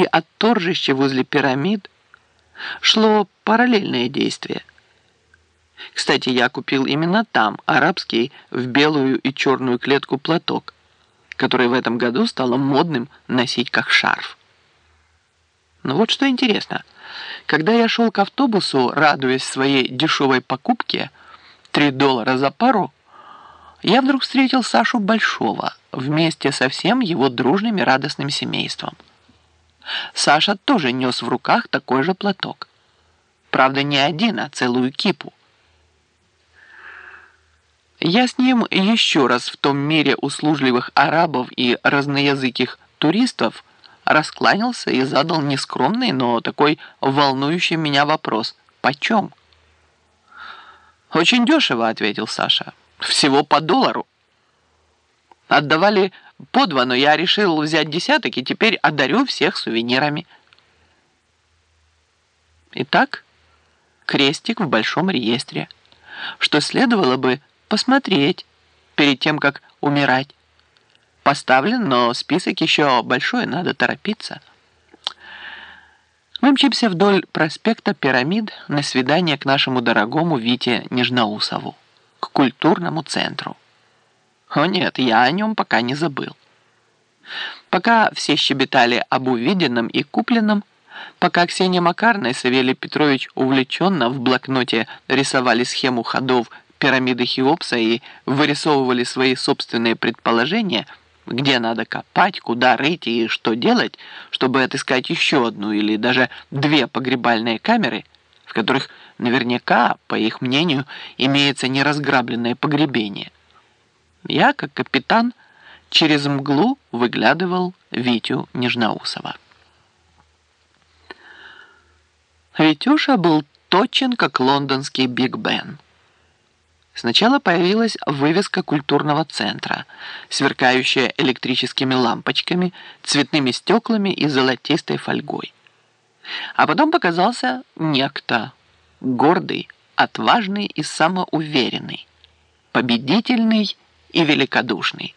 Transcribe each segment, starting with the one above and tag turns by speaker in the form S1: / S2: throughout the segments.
S1: и от торжища возле пирамид шло параллельное действие. Кстати, я купил именно там арабский в белую и черную клетку платок, который в этом году стало модным носить как шарф. Но вот что интересно. Когда я шел к автобусу, радуясь своей дешевой покупке, 3 доллара за пару, я вдруг встретил Сашу Большого вместе со всем его дружным и радостным семейством. Саша тоже нес в руках такой же платок. Правда, не один, а целую кипу. Я с ним еще раз в том мире услужливых арабов и разноязыких туристов раскланялся и задал нескромный, но такой волнующий меня вопрос. «Почем?» «Очень дешево», — ответил Саша. «Всего по доллару». Отдавали по два, но я решил взять десяток и теперь одарю всех сувенирами. Итак, крестик в большом реестре, что следовало бы посмотреть перед тем, как умирать. Поставлен, но список еще большой, надо торопиться. Мы мчимся вдоль проспекта Пирамид на свидание к нашему дорогому Вите Нежноусову, к культурному центру. О нет, я о нем пока не забыл. Пока все щебетали об увиденном и купленном, пока Ксения Макарна и Савелий Петрович увлеченно в блокноте рисовали схему ходов пирамиды Хеопса и вырисовывали свои собственные предположения, где надо копать, куда рыть и что делать, чтобы отыскать еще одну или даже две погребальные камеры, в которых наверняка, по их мнению, имеется неразграбленное погребение – я, как капитан, через мглу выглядывал Витю Нежноусова. Витюша был точен, как лондонский Биг Бен. Сначала появилась вывеска культурного центра, сверкающая электрическими лампочками, цветными стеклами и золотистой фольгой. А потом показался некто, гордый, отважный и самоуверенный, победительный и великодушный.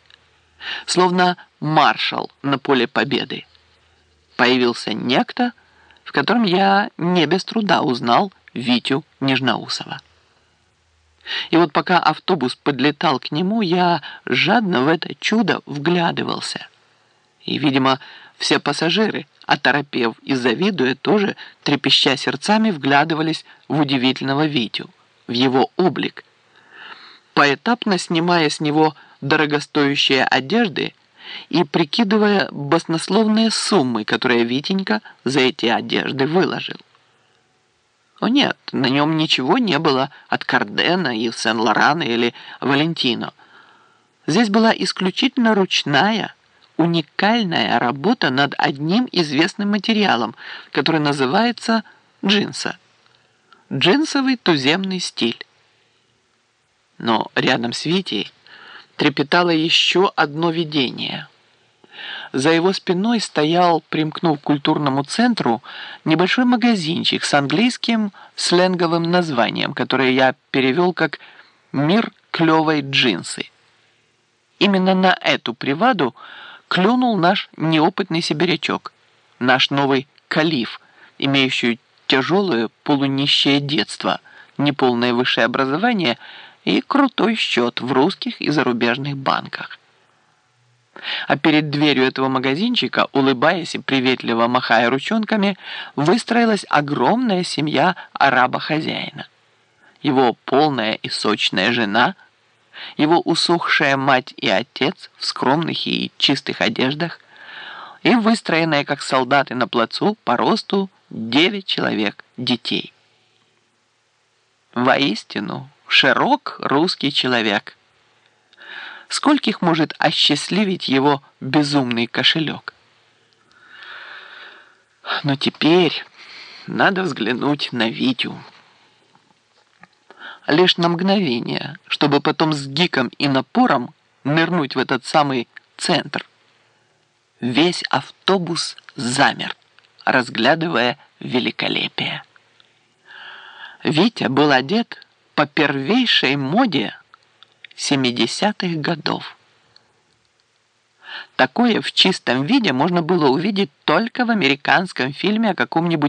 S1: Словно маршал на поле победы. Появился некто, в котором я не без труда узнал Витю Нежноусова. И вот пока автобус подлетал к нему, я жадно в это чудо вглядывался. И, видимо, все пассажиры, оторопев и завидуя, тоже, трепеща сердцами, вглядывались в удивительного Витю, в его облик – поэтапно снимая с него дорогостоящие одежды и прикидывая баснословные суммы, которые Витенька за эти одежды выложил. О нет, на нем ничего не было от Кардена и Сен-Лорана или Валентино. Здесь была исключительно ручная, уникальная работа над одним известным материалом, который называется джинса. Джинсовый туземный стиль. Но рядом с Витей трепетало еще одно видение. За его спиной стоял, примкнув к культурному центру, небольшой магазинчик с английским сленговым названием, которое я перевел как «Мир клевой джинсы». Именно на эту приваду клюнул наш неопытный сибирячок, наш новый калиф, имеющий тяжелое полунищее детство, неполное высшее образование – и крутой счет в русских и зарубежных банках. А перед дверью этого магазинчика, улыбаясь и приветливо махая ручонками, выстроилась огромная семья араба-хозяина. Его полная и сочная жена, его усохшая мать и отец в скромных и чистых одеждах, и выстроенные, как солдаты на плацу, по росту девять человек детей. Воистину, широк русский человек. Скольких может осчастливить его безумный кошелек? Но теперь надо взглянуть на Витю. Лишь на мгновение, чтобы потом с гиком и напором нырнуть в этот самый центр. Весь автобус замер, разглядывая великолепие. Витя был одет по первейшей моде 70-х годов. Такое в чистом виде можно было увидеть только в американском фильме о каком-нибудь